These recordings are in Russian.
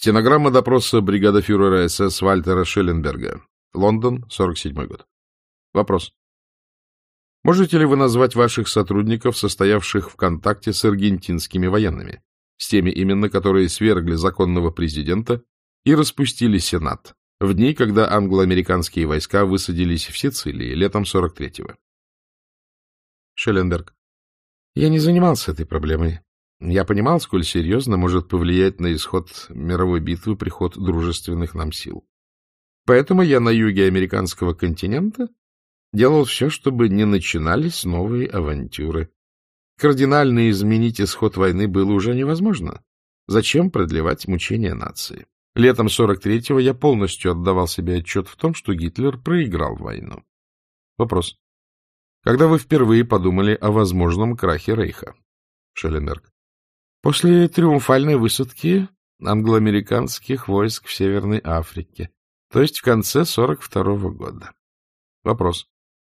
Стенограмма допроса бригадофюрера СС Вальтера Шелленберга. Лондон, 47 год. Вопрос. Можете ли вы назвать ваших сотрудников, состоявших в контакте с аргентинскими военными, с теми именно, которые свергли законного президента и распустили Сенат, в дни, когда англо-американские войска высадились в Сицилии летом 43-го? Шелленберг. Я не занимался этой проблемой. Я понимал, сколь серьезно может повлиять на исход мировой битвы приход дружественных нам сил. Поэтому я на юге американского континента делал все, чтобы не начинались новые авантюры. Кардинально изменить исход войны было уже невозможно. Зачем продлевать мучения нации? Летом 43-го я полностью отдавал себе отчет в том, что Гитлер проиграл войну. Вопрос. Когда вы впервые подумали о возможном крахе Рейха? Шелленберг. После триумфальной высадки англоамериканских войск в Северной Африке, то есть в конце 42-го года. Вопрос.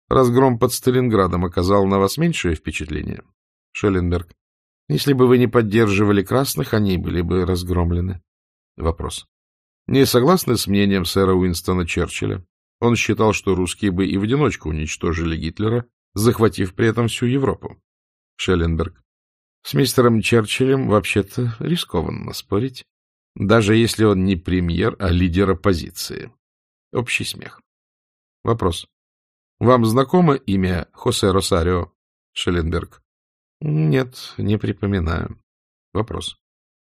Разгром под Сталинградом оказал на вас меньшее впечатление? Шелленберг. Если бы вы не поддерживали красных, они были бы разгромлены. Вопрос. Не согласны с мнением сэра Уинстона Черчилля? Он считал, что русские бы и в одиночку уничтожили Гитлера, захватив при этом всю Европу. Шелленберг. С мистером Черчиллем вообще-то рискованно спорить, даже если он не премьер, а лидер оппозиции. Общий смех. Вопрос. Вам знакомо имя Хосе Росарио Шелленберг? Нет, не припоминаю. Вопрос.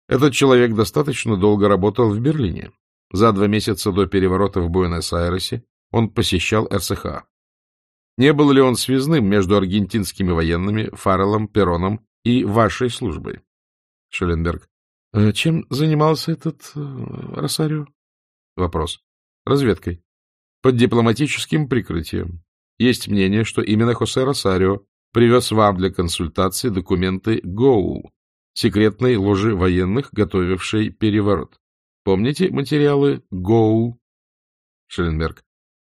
Этот человек достаточно долго работал в Берлине. За два месяца до переворота в Буэнос-Айресе он посещал РСХ. Не был ли он связным между аргентинскими военными, Фарреллом, Пероном и вашей службой? Шелленберг. «Э, чем занимался этот э, Росарио? Вопрос. Разведкой. Под дипломатическим прикрытием. Есть мнение, что именно Хосе Росарио привез вам для консультации документы ГОУ, секретной ложи военных, готовившей переворот. Помните материалы ГОУ? Шелленберг.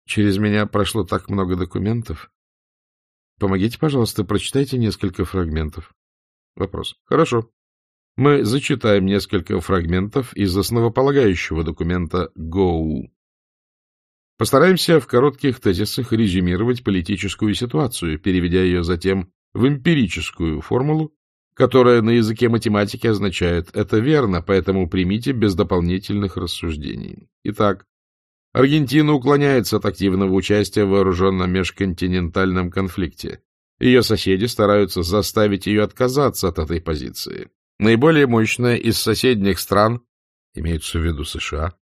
Через меня прошло так много документов. Помогите, пожалуйста, прочитайте несколько фрагментов. Вопрос. Хорошо. Мы зачитаем несколько фрагментов из основополагающего документа ГОУ. Постараемся в коротких тезисах резюмировать политическую ситуацию, переведя ее затем в эмпирическую формулу, которая на языке математики означает «это верно, поэтому примите без дополнительных рассуждений». Итак, Аргентина уклоняется от активного участия в вооруженном межконтинентальном конфликте. Ее соседи стараются заставить ее отказаться от этой позиции. Наиболее мощная из соседних стран, имеются в виду США,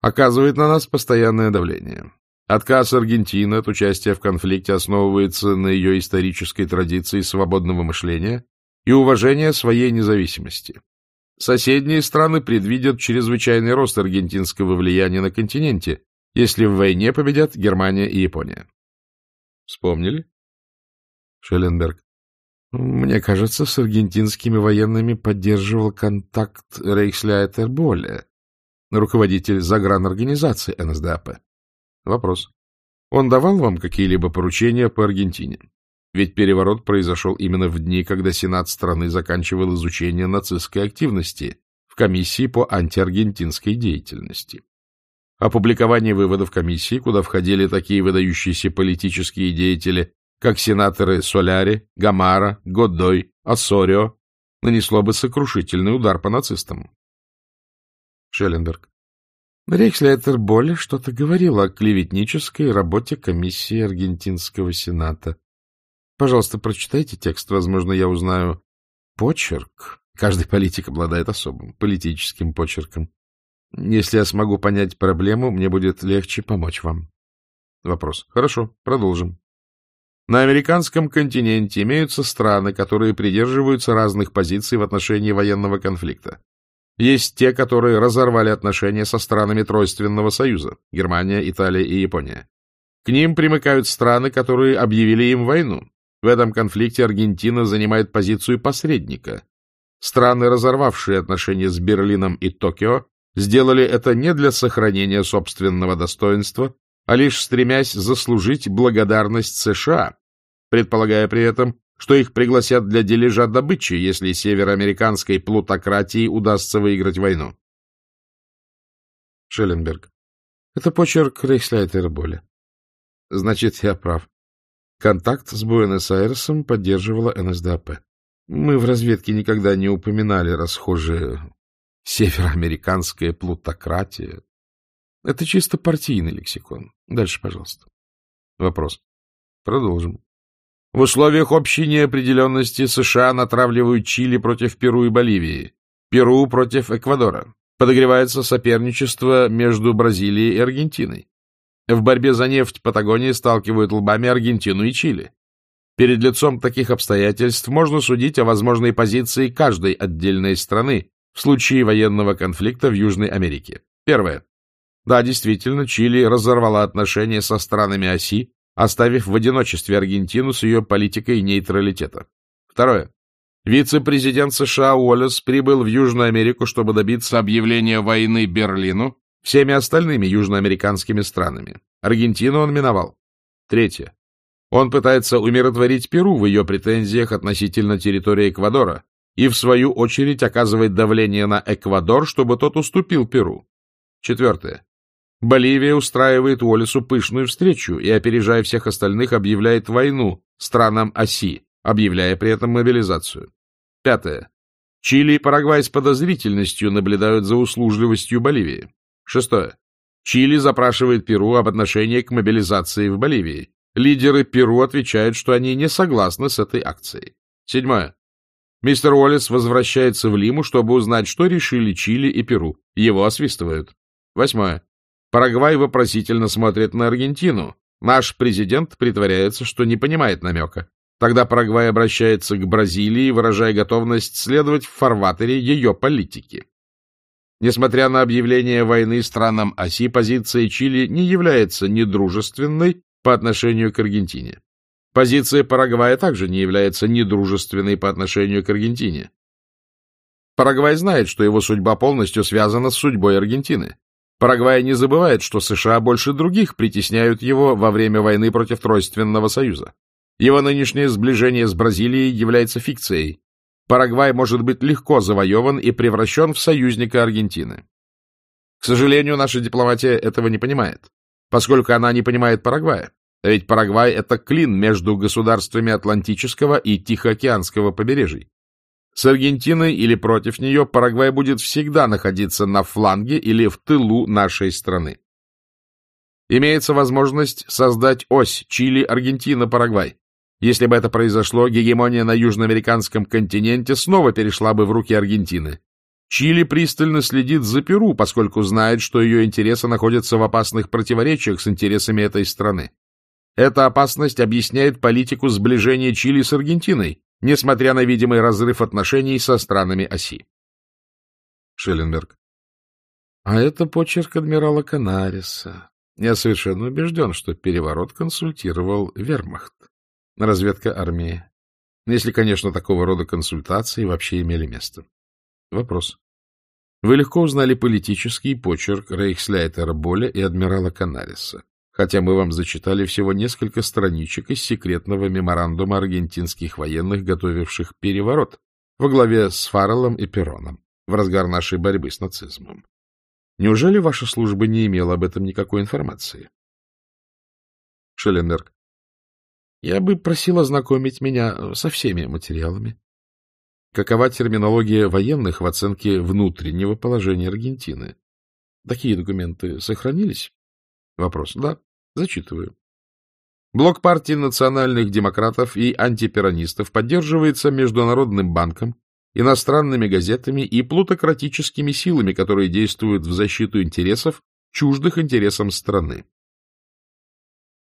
оказывает на нас постоянное давление. Отказ Аргентины от участия в конфликте основывается на ее исторической традиции свободного мышления и уважения своей независимости. Соседние страны предвидят чрезвычайный рост аргентинского влияния на континенте, если в войне победят Германия и Япония. Вспомнили? Шелленберг. Мне кажется, с аргентинскими военными поддерживал контакт Рейхсляйтер Боле, руководитель загранорганизации НСДАП. Вопрос. Он давал вам какие-либо поручения по Аргентине? Ведь переворот произошел именно в дни, когда Сенат страны заканчивал изучение нацистской активности в комиссии по антиаргентинской деятельности. Опубликование выводов комиссии, куда входили такие выдающиеся политические деятели, как сенаторы Соляри, Гамара, Годдой, Ассорио, нанесло бы сокрушительный удар по нацистам. Шелленберг. Рейхслейтер Болли что-то говорил о клеветнической работе комиссии Аргентинского Сената. Пожалуйста, прочитайте текст, возможно, я узнаю почерк. Каждый политик обладает особым политическим почерком. Если я смогу понять проблему, мне будет легче помочь вам. Вопрос. Хорошо, продолжим. На американском континенте имеются страны, которые придерживаются разных позиций в отношении военного конфликта. Есть те, которые разорвали отношения со странами Тройственного Союза – Германия, Италия и Япония. К ним примыкают страны, которые объявили им войну. В этом конфликте Аргентина занимает позицию посредника. Страны, разорвавшие отношения с Берлином и Токио, сделали это не для сохранения собственного достоинства, а лишь стремясь заслужить благодарность США, предполагая при этом, что их пригласят для дележа добычи, если североамериканской плутократии удастся выиграть войну. Шелленберг. Это почерк Рейхслайтера Боля. Значит, я прав. Контакт с Буэнос-Айресом поддерживала НСДАП. Мы в разведке никогда не упоминали расхожее североамериканская плутократия. Это чисто партийный лексикон. Дальше, пожалуйста. Вопрос. Продолжим. В условиях общей неопределенности США натравливают Чили против Перу и Боливии, Перу против Эквадора. Подогревается соперничество между Бразилией и Аргентиной. В борьбе за нефть Патагонии сталкивают лбами Аргентину и Чили. Перед лицом таких обстоятельств можно судить о возможной позиции каждой отдельной страны в случае военного конфликта в Южной Америке. Первое. Да, действительно, Чили разорвала отношения со странами оси, оставив в одиночестве Аргентину с ее политикой нейтралитета. Второе. Вице-президент США Уоллес прибыл в Южную Америку, чтобы добиться объявления войны Берлину всеми остальными южноамериканскими странами. Аргентину он миновал. Третье. Он пытается умиротворить Перу в ее претензиях относительно территории Эквадора и, в свою очередь, оказывает давление на Эквадор, чтобы тот уступил Перу. Четвертое. Боливия устраивает Уоллесу пышную встречу и, опережая всех остальных, объявляет войну странам оси, объявляя при этом мобилизацию. Пятое. Чили и Парагвай с подозрительностью наблюдают за услужливостью Боливии. Шестое. Чили запрашивает Перу об отношении к мобилизации в Боливии. Лидеры Перу отвечают, что они не согласны с этой акцией. Седьмое. Мистер Уоллес возвращается в Лиму, чтобы узнать, что решили Чили и Перу. Его освистывают. Восьмое. Парагвай вопросительно смотрит на Аргентину. Наш президент притворяется, что не понимает намека. Тогда Парагвай обращается к Бразилии, выражая готовность следовать в фарватере ее политики. Несмотря на объявление войны странам оси, позиция Чили не является недружественной по отношению к Аргентине. Позиция Парагвая также не является недружественной по отношению к Аргентине. Парагвай знает, что его судьба полностью связана с судьбой Аргентины. Парагвай не забывает, что США больше других притесняют его во время войны против Тройственного Союза. Его нынешнее сближение с Бразилией является фикцией. Парагвай может быть легко завоеван и превращен в союзника Аргентины. К сожалению, наша дипломатия этого не понимает, поскольку она не понимает Парагвая. А ведь Парагвай — это клин между государствами Атлантического и Тихоокеанского побережий. С Аргентиной или против нее Парагвай будет всегда находиться на фланге или в тылу нашей страны. Имеется возможность создать ось Чили-Аргентина-Парагвай. Если бы это произошло, гегемония на южноамериканском континенте снова перешла бы в руки Аргентины. Чили пристально следит за Перу, поскольку знает, что ее интересы находятся в опасных противоречиях с интересами этой страны. Эта опасность объясняет политику сближения Чили с Аргентиной, несмотря на видимый разрыв отношений со странами оси. Шелленберг. А это почерк адмирала Канариса. Я совершенно убежден, что переворот консультировал вермахт, разведка армии. Если, конечно, такого рода консультации вообще имели место. Вопрос. Вы легко узнали политический почерк Рейхсляйтера Боля и адмирала Канариса хотя мы вам зачитали всего несколько страничек из секретного меморандума аргентинских военных, готовивших переворот во главе с Фарреллом и Пероном в разгар нашей борьбы с нацизмом. Неужели ваша служба не имела об этом никакой информации? Шелленберг. Я бы просил ознакомить меня со всеми материалами. Какова терминология военных в оценке внутреннего положения Аргентины? Такие документы сохранились? Вопрос. Да, зачитываю. Блок партии национальных демократов и антиперонистов поддерживается Международным банком, иностранными газетами и плутократическими силами, которые действуют в защиту интересов, чуждых интересам страны.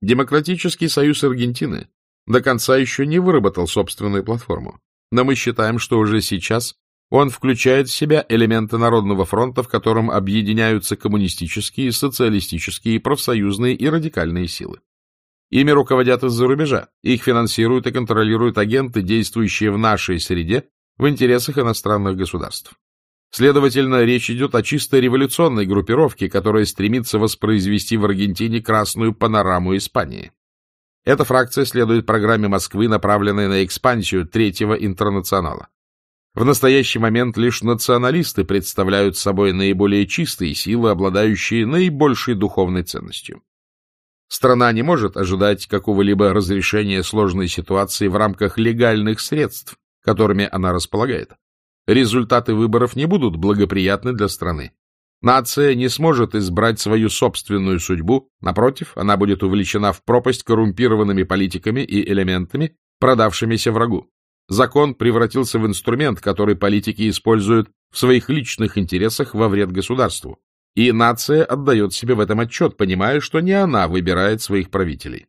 Демократический союз Аргентины до конца еще не выработал собственную платформу, но мы считаем, что уже сейчас он включает в себя элементы Народного фронта, в котором объединяются коммунистические, социалистические, профсоюзные и радикальные силы. Ими руководят из-за рубежа, их финансируют и контролируют агенты, действующие в нашей среде в интересах иностранных государств. Следовательно, речь идет о чисто революционной группировке, которая стремится воспроизвести в Аргентине красную панораму Испании. Эта фракция следует программе Москвы, направленной на экспансию Третьего интернационала. В настоящий момент лишь националисты представляют собой наиболее чистые силы, обладающие наибольшей духовной ценностью. Страна не может ожидать какого-либо разрешения сложной ситуации в рамках легальных средств, которыми она располагает. Результаты выборов не будут благоприятны для страны. Нация не сможет избрать свою собственную судьбу, напротив, она будет увлечена в пропасть коррумпированными политиками и элементами, продавшимися врагу. Закон превратился в инструмент, который политики используют в своих личных интересах во вред государству. И нация отдает себе в этом отчет, понимая, что не она выбирает своих правителей.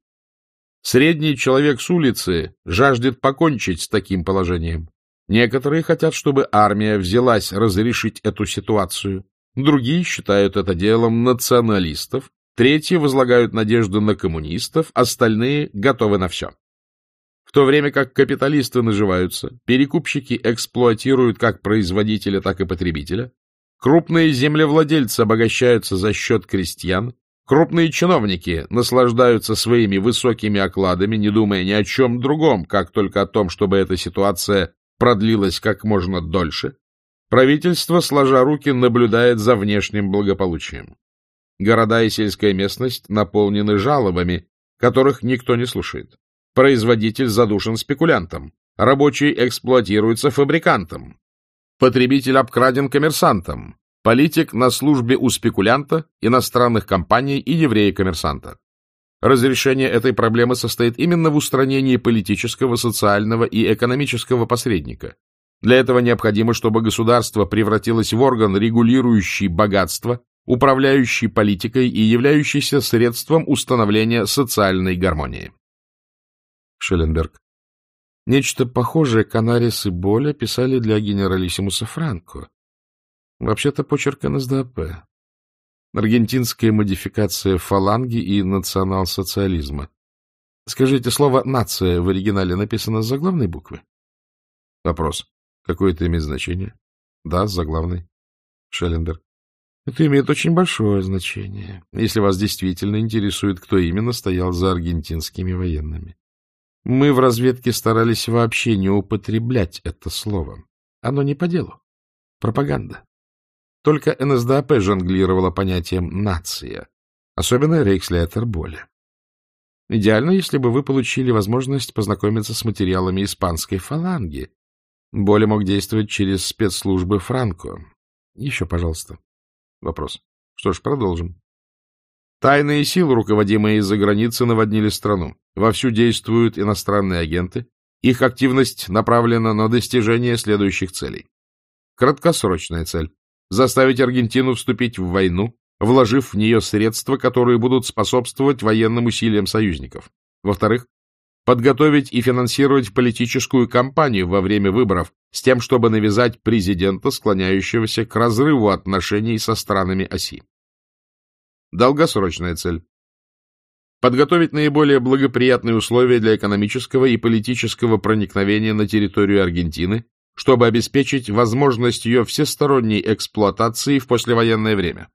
Средний человек с улицы жаждет покончить с таким положением. Некоторые хотят, чтобы армия взялась разрешить эту ситуацию. Другие считают это делом националистов. Третьи возлагают надежду на коммунистов, остальные готовы на все то время как капиталисты наживаются, перекупщики эксплуатируют как производителя, так и потребителя, крупные землевладельцы обогащаются за счет крестьян, крупные чиновники наслаждаются своими высокими окладами, не думая ни о чем другом, как только о том, чтобы эта ситуация продлилась как можно дольше, правительство, сложа руки, наблюдает за внешним благополучием. Города и сельская местность наполнены жалобами, которых никто не слушает. Производитель задушен спекулянтом. Рабочий эксплуатируется фабрикантом. Потребитель обкраден коммерсантом. Политик на службе у спекулянта, иностранных компаний и еврея-коммерсанта. Разрешение этой проблемы состоит именно в устранении политического, социального и экономического посредника. Для этого необходимо, чтобы государство превратилось в орган, регулирующий богатство, управляющий политикой и являющийся средством установления социальной гармонии. Шелленберг. Нечто похожее Канарис и Боля писали для генералиссимуса Франко. Вообще-то почерк НСДАП. Аргентинская модификация фаланги и национал-социализма. Скажите, слово «нация» в оригинале написано с заглавной буквы? Вопрос. Какое это имеет значение? Да, с заглавной. Шелленберг. Это имеет очень большое значение, если вас действительно интересует, кто именно стоял за аргентинскими военными. Мы в разведке старались вообще не употреблять это слово. Оно не по делу. Пропаганда. Только НСДАП жонглировала понятием «нация», особенно Рейхслетер Боля. Идеально, если бы вы получили возможность познакомиться с материалами испанской фаланги. Боля мог действовать через спецслужбы Франко. Еще, пожалуйста. Вопрос. Что ж, продолжим. Тайные силы, руководимые из-за границы, наводнили страну. Вовсю действуют иностранные агенты. Их активность направлена на достижение следующих целей. Краткосрочная цель – заставить Аргентину вступить в войну, вложив в нее средства, которые будут способствовать военным усилиям союзников. Во-вторых, подготовить и финансировать политическую кампанию во время выборов с тем, чтобы навязать президента, склоняющегося к разрыву отношений со странами оси. Долгосрочная цель. Подготовить наиболее благоприятные условия для экономического и политического проникновения на территорию Аргентины, чтобы обеспечить возможность ее всесторонней эксплуатации в послевоенное время.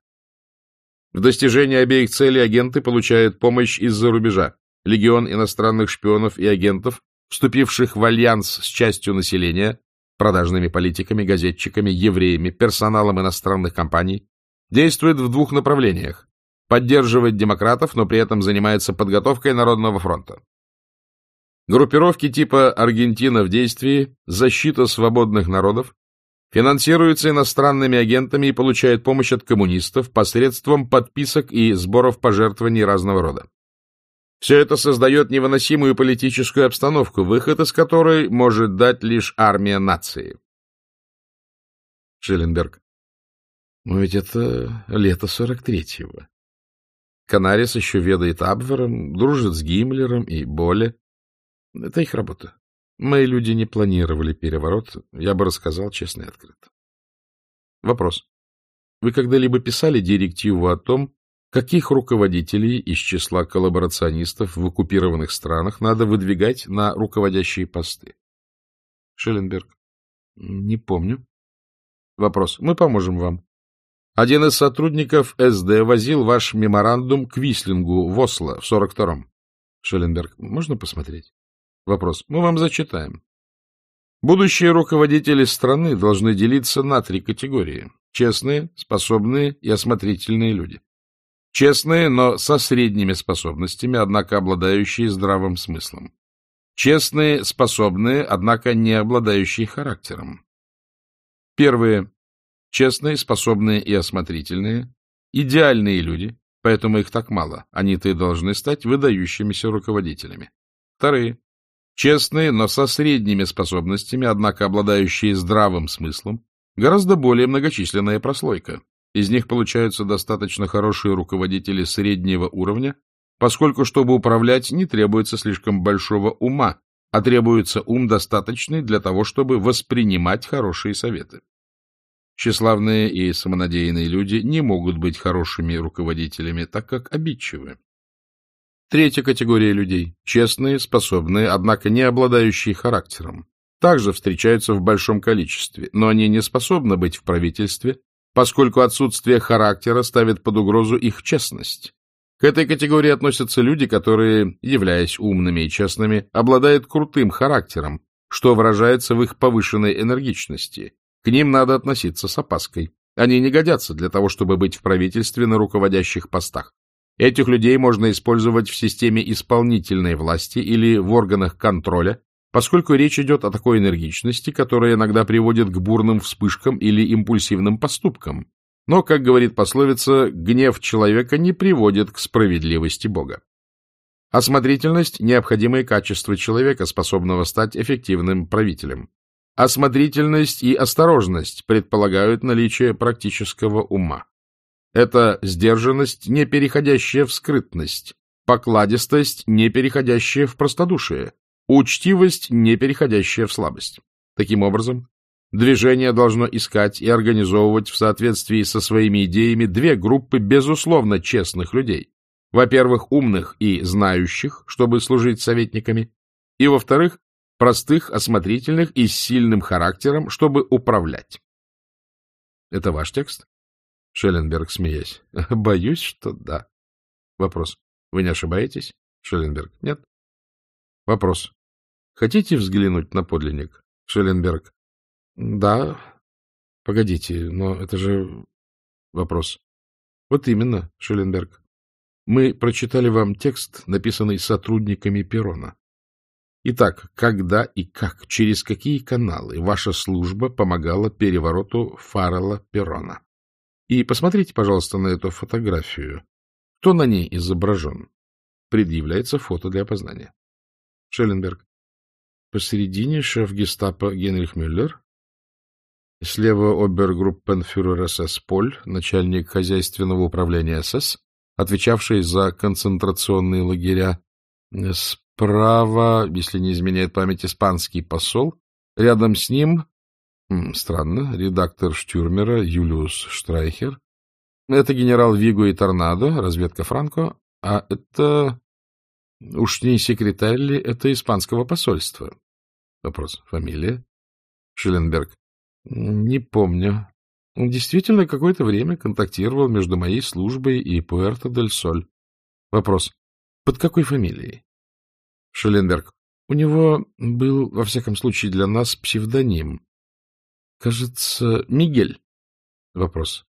В достижении обеих целей агенты получают помощь из-за рубежа, легион иностранных шпионов и агентов, вступивших в альянс с частью населения, продажными политиками, газетчиками, евреями, персоналом иностранных компаний, действует в двух направлениях поддерживает демократов, но при этом занимается подготовкой Народного фронта. Группировки типа «Аргентина в действии», «Защита свободных народов» финансируются иностранными агентами и получают помощь от коммунистов посредством подписок и сборов пожертвований разного рода. Все это создает невыносимую политическую обстановку, выход из которой может дать лишь армия нации. Шелленберг. Но ведь это лето сорок третьего. Канарис еще ведает Абвером, дружит с Гиммлером и Боле. Это их работа. Мои люди не планировали переворот, я бы рассказал честно и открыто. Вопрос. Вы когда-либо писали директиву о том, каких руководителей из числа коллаборационистов в оккупированных странах надо выдвигать на руководящие посты? Шелленберг. Не помню. Вопрос. Мы поможем вам. Один из сотрудников СД возил ваш меморандум к Вислингу в Осло в 42-м. Шелленберг, можно посмотреть? Вопрос. Мы вам зачитаем. Будущие руководители страны должны делиться на три категории. Честные, способные и осмотрительные люди. Честные, но со средними способностями, однако обладающие здравым смыслом. Честные, способные, однако не обладающие характером. Первые. Честные, способные и осмотрительные. Идеальные люди, поэтому их так мало. Они-то и должны стать выдающимися руководителями. Вторые. Честные, но со средними способностями, однако обладающие здравым смыслом, гораздо более многочисленная прослойка. Из них получаются достаточно хорошие руководители среднего уровня, поскольку, чтобы управлять, не требуется слишком большого ума, а требуется ум достаточный для того, чтобы воспринимать хорошие советы. Тщеславные и самонадеянные люди не могут быть хорошими руководителями, так как обидчивы. Третья категория людей – честные, способные, однако не обладающие характером. Также встречаются в большом количестве, но они не способны быть в правительстве, поскольку отсутствие характера ставит под угрозу их честность. К этой категории относятся люди, которые, являясь умными и честными, обладают крутым характером, что выражается в их повышенной энергичности, к ним надо относиться с опаской. Они не годятся для того, чтобы быть в правительстве на руководящих постах. Этих людей можно использовать в системе исполнительной власти или в органах контроля, поскольку речь идет о такой энергичности, которая иногда приводит к бурным вспышкам или импульсивным поступкам. Но, как говорит пословица, гнев человека не приводит к справедливости Бога. Осмотрительность – необходимое качество человека, способного стать эффективным правителем. Осмотрительность и осторожность предполагают наличие практического ума. Это сдержанность, не переходящая в скрытность, покладистость, не переходящая в простодушие, учтивость, не переходящая в слабость. Таким образом, движение должно искать и организовывать в соответствии со своими идеями две группы безусловно честных людей. Во-первых, умных и знающих, чтобы служить советниками, и, во-вторых, простых, осмотрительных и с сильным характером, чтобы управлять. Это ваш текст? Шелленберг, смеясь. Боюсь, что да. Вопрос. Вы не ошибаетесь? Шелленберг. Нет. Вопрос. Хотите взглянуть на подлинник? Шелленберг. Да. Погодите, но это же... Вопрос. Вот именно, Шелленберг. Мы прочитали вам текст, написанный сотрудниками Перона. Итак, когда и как, через какие каналы ваша служба помогала перевороту Фаррелла Перрона? И посмотрите, пожалуйста, на эту фотографию. Кто на ней изображен? Предъявляется фото для опознания. Шелленберг. Посередине шеф гестапо Генрих Мюллер. Слева обергруппенфюрер СС Поль, начальник хозяйственного управления СС, отвечавший за концентрационные лагеря. Справа, если не изменяет память, испанский посол. Рядом с ним, странно, редактор Штюрмера Юлиус Штрайхер. Это генерал Виго и Торнадо, разведка Франко. А это... Уж не секретарь ли это испанского посольства? Вопрос. Фамилия? Шелленберг. Не помню. Действительно какое-то время контактировал между моей службой и Пуэрто-дель-Соль. Вопрос. Под какой фамилией? Шелленберг. У него был, во всяком случае, для нас псевдоним. Кажется, Мигель. Вопрос.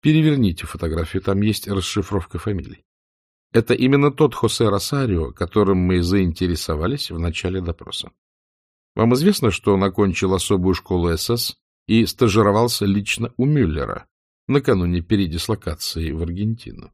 Переверните фотографию, там есть расшифровка фамилий. Это именно тот Хосе Росарио, которым мы заинтересовались в начале допроса. Вам известно, что он окончил особую школу СС и стажировался лично у Мюллера накануне передислокации в Аргентину?